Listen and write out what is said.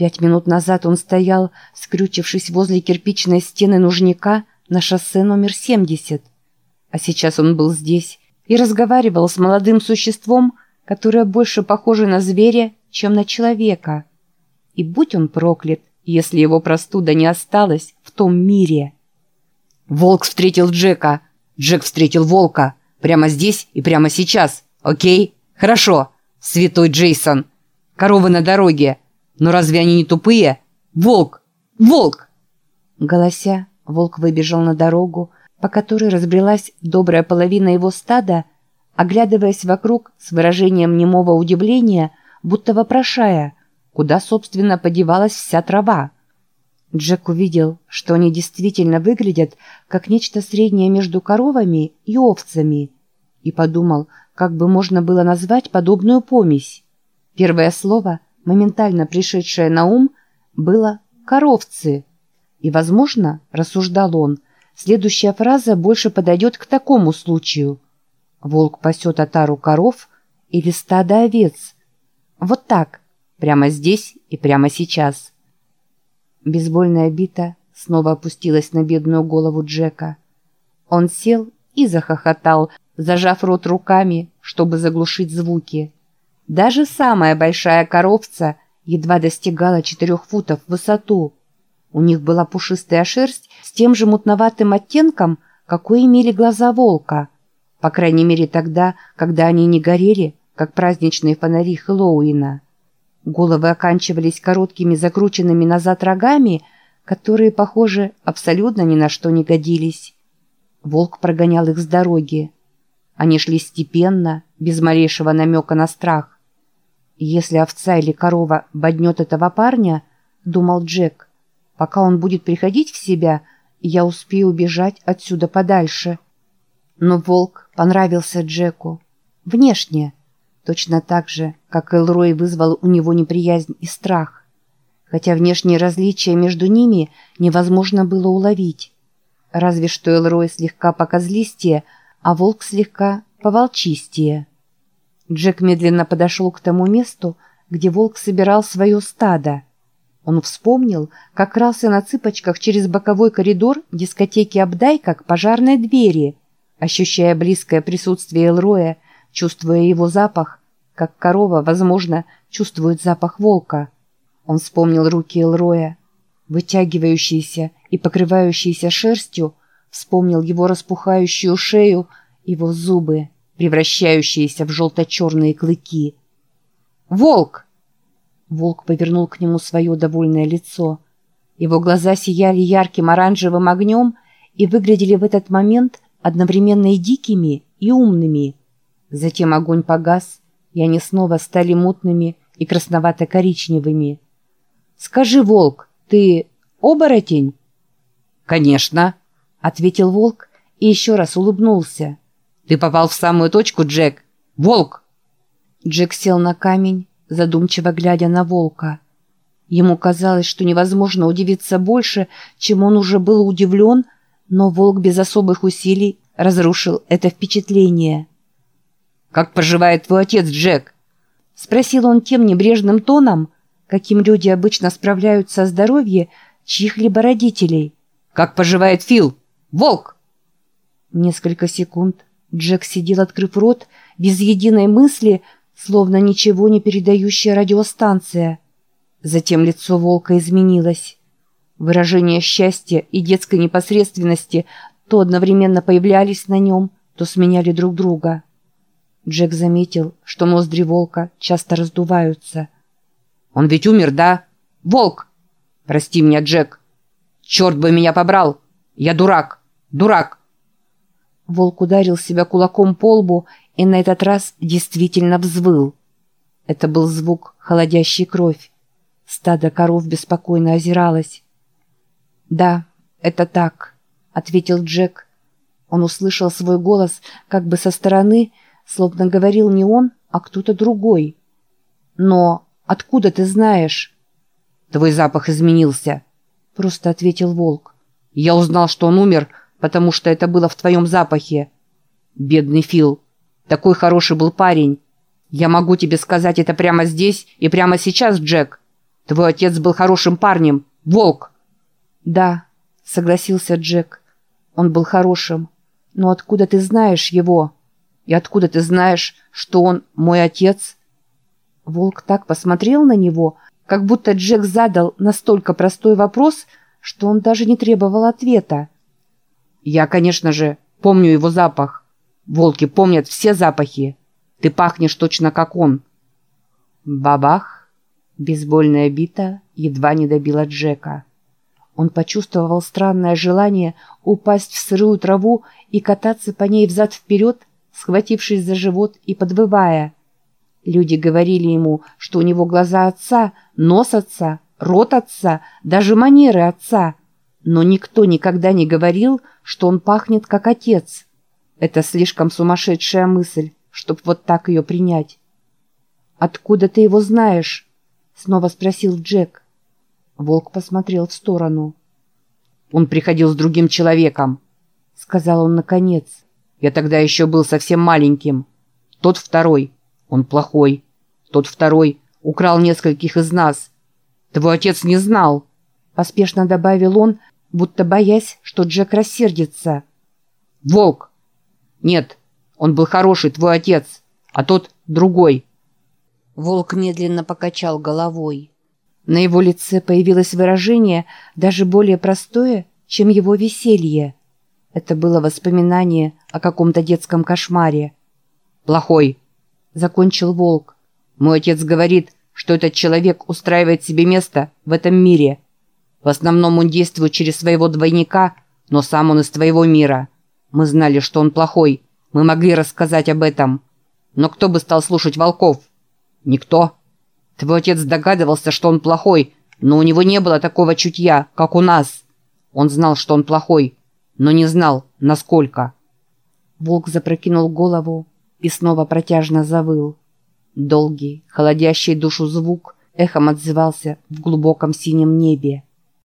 Пять минут назад он стоял, скрючившись возле кирпичной стены нужника на шоссе номер 70. А сейчас он был здесь и разговаривал с молодым существом, которое больше похоже на зверя, чем на человека. И будь он проклят, если его простуда не осталась в том мире. Волк встретил Джека. Джек встретил волка. Прямо здесь и прямо сейчас. Окей? Хорошо. Святой Джейсон. Коровы на дороге. Но разве они не тупые? Волк! Волк! Голося, волк выбежал на дорогу, по которой разбрелась добрая половина его стада, оглядываясь вокруг с выражением немого удивления, будто вопрошая, куда, собственно, подевалась вся трава. Джек увидел, что они действительно выглядят как нечто среднее между коровами и овцами, и подумал, как бы можно было назвать подобную помесь. Первое слово, моментально пришедшее на ум, было «коровцы». И, возможно, рассуждал он, следующая фраза больше подойдет к такому случаю. Волк пасет отару коров или стадо овец. Вот так, прямо здесь и прямо сейчас. Бейсбольная бита снова опустилась на бедную голову Джека. Он сел и захохотал, зажав рот руками, чтобы заглушить звуки. Даже самая большая коровца едва достигала четырех футов в высоту. У них была пушистая шерсть с тем же мутноватым оттенком, какой имели глаза волка. По крайней мере тогда, когда они не горели, как праздничные фонари Хэллоуина. Головы оканчивались короткими закрученными назад рогами, которые, похоже, абсолютно ни на что не годились. Волк прогонял их с дороги. Они шли степенно, без малейшего намека на страх. «Если овца или корова боднет этого парня, — думал Джек, — пока он будет приходить в себя, я успею убежать отсюда подальше». Но волк понравился Джеку. Внешне — точно так же, как Элрой вызвал у него неприязнь и страх. Хотя внешние различия между ними невозможно было уловить. Разве что Элрой слегка покозлистее, а волк слегка поволчистее. Джек медленно подошел к тому месту, где волк собирал свое стадо. Он вспомнил, как крался на цыпочках через боковой коридор дискотеки Абдайка к пожарной двери, ощущая близкое присутствие Элроя, чувствуя его запах как корова, возможно, чувствует запах волка. Он вспомнил руки Элроя, вытягивающиеся и покрывающиеся шерстью, вспомнил его распухающую шею, его зубы, превращающиеся в желто-черные клыки. «Волк!» Волк повернул к нему свое довольное лицо. Его глаза сияли ярким оранжевым огнем и выглядели в этот момент одновременно и дикими, и умными. Затем огонь погас, и они снова стали мутными и красновато-коричневыми. «Скажи, волк, ты оборотень?» «Конечно», — ответил волк и еще раз улыбнулся. «Ты попал в самую точку, Джек. Волк!» Джек сел на камень, задумчиво глядя на волка. Ему казалось, что невозможно удивиться больше, чем он уже был удивлен, но волк без особых усилий разрушил это впечатление. «Как поживает твой отец, Джек?» Спросил он тем небрежным тоном, каким люди обычно справляются о здоровье чьих-либо родителей. «Как поживает Фил? Волк!» Несколько секунд Джек сидел, открыв рот, без единой мысли, словно ничего не передающая радиостанция. Затем лицо волка изменилось. Выражение счастья и детской непосредственности то одновременно появлялись на нем, то сменяли друг друга. Джек заметил, что ноздри волка часто раздуваются. «Он ведь умер, да? Волк! Прости меня, Джек! Черт бы меня побрал! Я дурак! Дурак!» Волк ударил себя кулаком по лбу и на этот раз действительно взвыл. Это был звук, холодящий кровь. Стадо коров беспокойно озиралось. «Да, это так», — ответил Джек. Он услышал свой голос как бы со стороны, словно говорил не он, а кто-то другой. «Но откуда ты знаешь?» «Твой запах изменился», — просто ответил волк. «Я узнал, что он умер, потому что это было в твоем запахе. Бедный Фил, такой хороший был парень. Я могу тебе сказать это прямо здесь и прямо сейчас, Джек. Твой отец был хорошим парнем. Волк!» «Да», — согласился Джек. «Он был хорошим. Но откуда ты знаешь его? И откуда ты знаешь, что он мой отец?» Волк так посмотрел на него, как будто Джек задал настолько простой вопрос, что он даже не требовал ответа. «Я, конечно же, помню его запах. Волки помнят все запахи. Ты пахнешь точно как он». Бабах! Бейсбольная бита едва не добила Джека. Он почувствовал странное желание упасть в сырую траву и кататься по ней взад-вперед, схватившись за живот и подвывая. Люди говорили ему, что у него глаза отца, нос отца, рот отца, даже манеры отца. Но никто никогда не говорил, что он пахнет как отец. Это слишком сумасшедшая мысль, чтоб вот так ее принять. «Откуда ты его знаешь?» — снова спросил Джек. Волк посмотрел в сторону. «Он приходил с другим человеком», — сказал он наконец. «Я тогда еще был совсем маленьким. Тот второй, он плохой. Тот второй украл нескольких из нас. Твой отец не знал», — поспешно добавил он, будто боясь, что Джек рассердится. «Волк!» «Нет, он был хороший, твой отец, а тот другой». Волк медленно покачал головой. На его лице появилось выражение, даже более простое, чем его веселье. Это было воспоминание о каком-то детском кошмаре. «Плохой», — закончил Волк. «Мой отец говорит, что этот человек устраивает себе место в этом мире. В основном он действует через своего двойника, но сам он из твоего мира. Мы знали, что он плохой, мы могли рассказать об этом. Но кто бы стал слушать волков? Никто. Твой отец догадывался, что он плохой, но у него не было такого чутья, как у нас. Он знал, что он плохой, но не знал, насколько. Волк запрокинул голову и снова протяжно завыл. Долгий, холодящий душу звук эхом отзывался в глубоком синем небе.